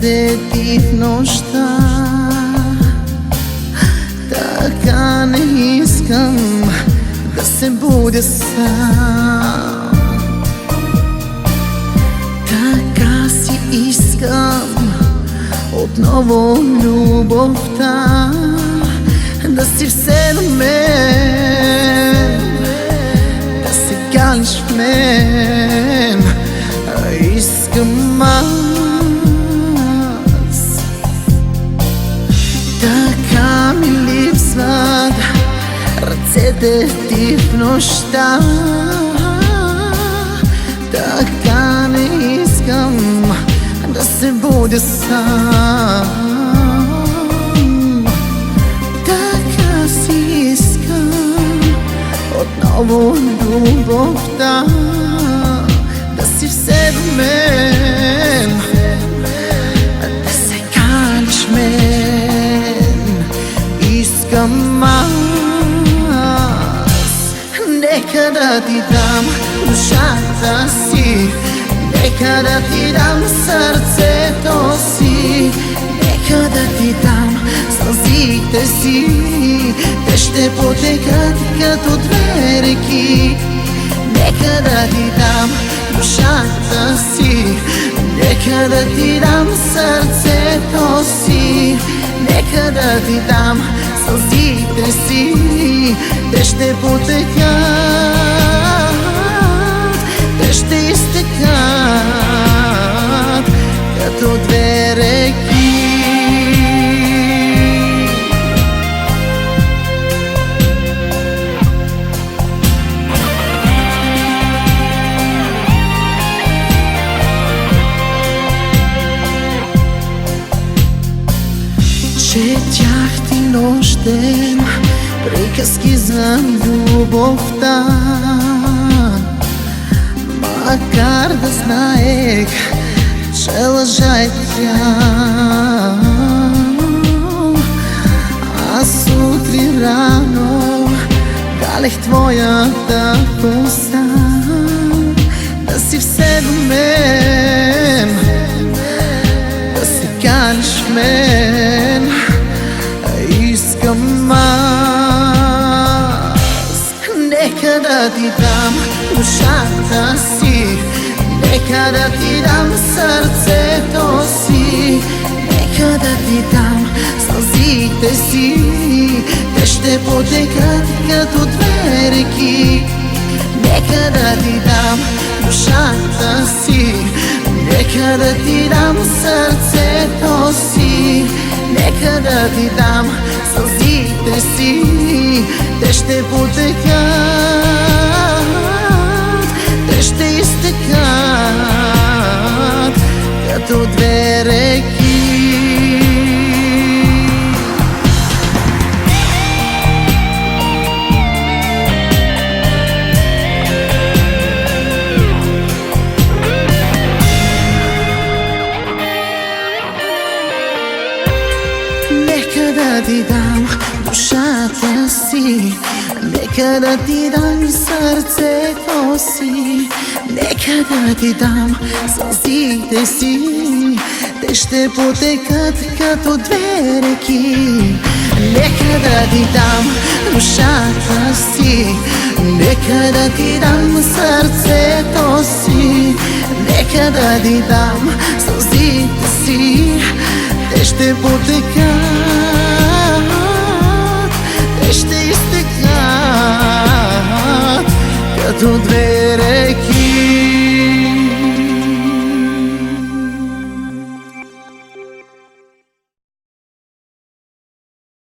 ръцете ти в нощта? Така не искам да се будя сам. Така си искам отново любовта Да си все на мен ръцете ти в нощта. Така не искам да се будя сам. Така си искам отново любовта. Да си все до мен да ти дам душата си. Нека да ти дам сърцето си. Нека да ти дам сълзите си. Те ще потекат като две реки. Нека да ти дам душата си. Нека да ти дам сърцето си. Нека да ти дам сълзите си. Те ще потекат изтекат Като две реки. Четях ти нощем приказки за любовта Макар да знаех, че лъжа е тя. Аз утре рано галех твоята коса Да си все до мен да се каниш мен Искам аз. Нека да ти дам душата си Нека да ти дам сърцето си. Нека да ти дам сълзите си. Те ще потекат като две реки. Нека да ти дам душата си. Нека да ти дам сърцето си. Нека да ти дам сълзите си. Те ще потекат ти дам душата си Нека да ти дам сърцето си Нека да ти дам сълзите си Те ще потекат като две реки Нека да ти дам душата си Нека да ти дам сърцето си Нека да ти дам сълзите си те ще потекат, изтекат като две реки.